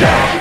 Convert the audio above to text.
Jack